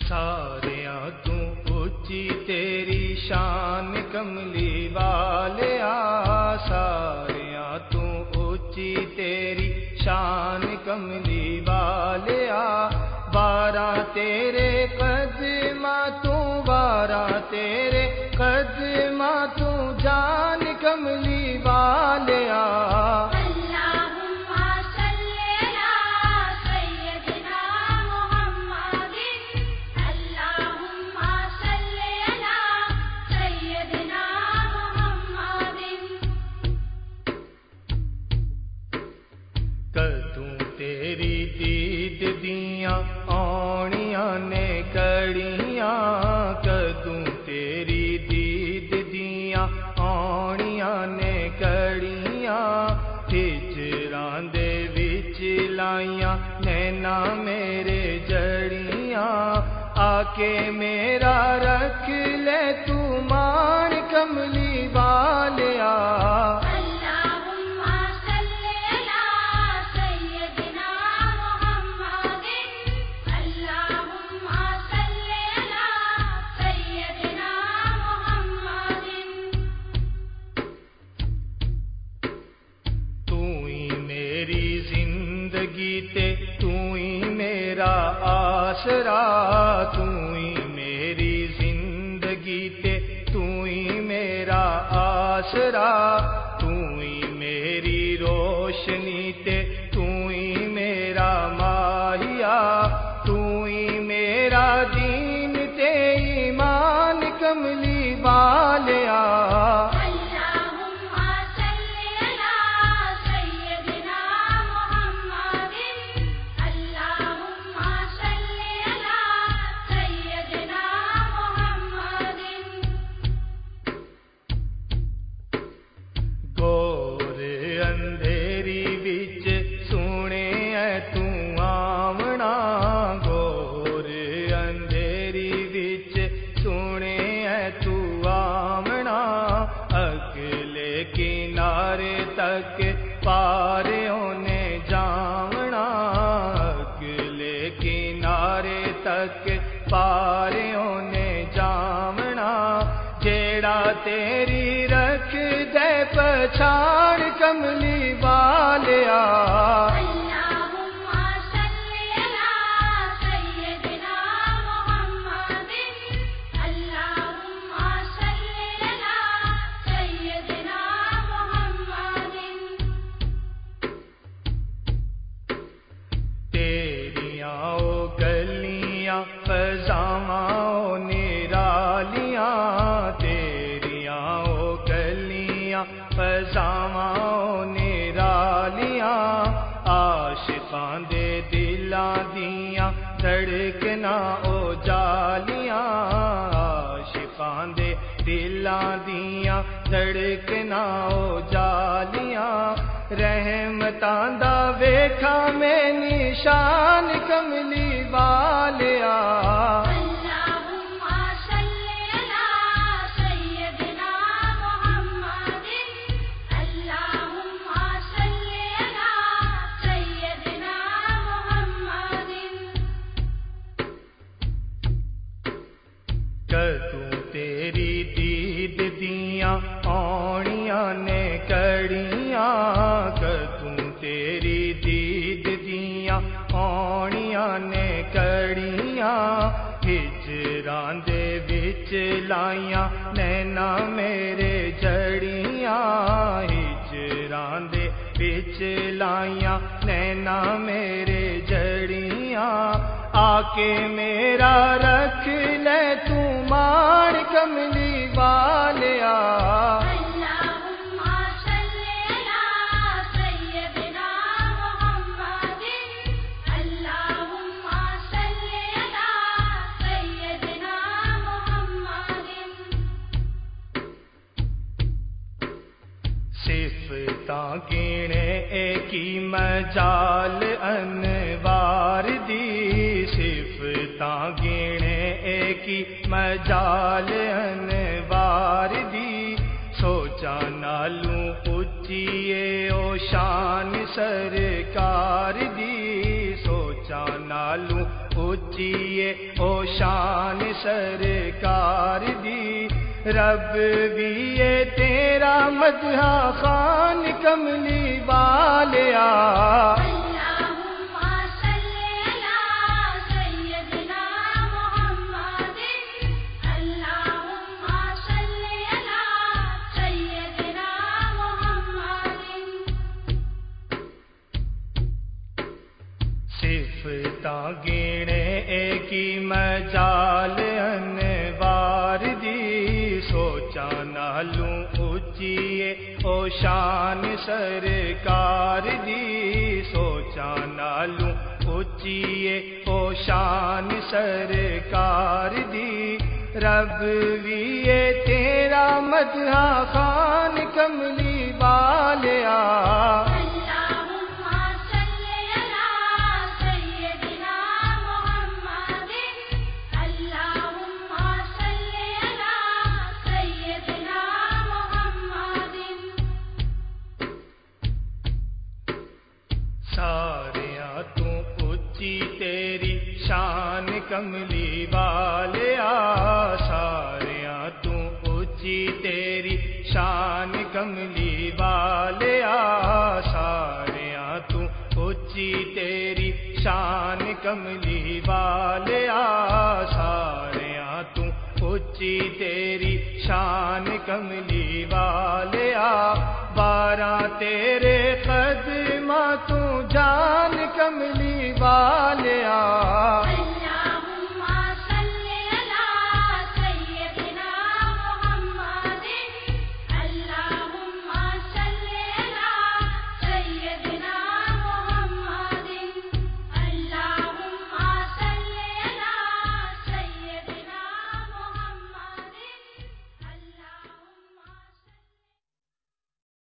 سارے تچی تیری شان کملی والیا سارے تچی تیری شان کملی والیا بارہ تیرے قدمہ تو بارہ تیرے تیری دید دیاں آنیاں نے کڑیاں کدوں تیری دید دیاں آنیاں نے کڑیاں ہجران دے وچ لائیاں نینا میرے جڑیاں آ کے میرا رکھ لے تو مان کملی والیا آسرا تو ہی میری زندگی تے تو ہی میرا آسرا کنارے تک پارے ہونے جامنا جیڑا تیری رکھ دے پچھاڑ کملی والیا گلیاں فضاواں نرالیاں، عاشقاں دے دلاں دیاں دھڑکنا او جالیاں، عاشقاں دے دلاں دیاں دھڑکنا او جالیاں۔ رحمتاں دا ویکھا میں نشان کملی والیا کدوں تیری دید دیاں آنیاں نے کڑیاں کدوں تیری دید دیاں آنیاں نے کڑیاں ہجران دے وچ لائیاں نینا میرے جڑیاں ہجران دے وچ لائیاں نینا میرے جڑیاں آ کے میرا رکھ لے تو مان کملی والیا گینے ایکی مجال انوار دی۔ صفتاں گینے ایکی مجال انوار دی۔ سوچا نالوں اچیے او شان سرکار دی۔ سوچا نالوں اچ اچیے او شان سرکار دی۔ رب بھی یہ تیرا مدح خان کملی بالیا صفتا گینے کی مجال انوار دی۔ سوچا نالوں اچیے او شان سرکار دی۔ سوچا نالوں اچیے او شان سرکار دی۔ رب بھی تیرا مدح خان کملی بالیا شان کملی والیا ساریا تو اچی تیری شان کملی والیا ساریا تو اچی تیری شان کملی والیا ساریا تو اچی تیری شان کملی والیا بارہ تیرے قدمہ تو جان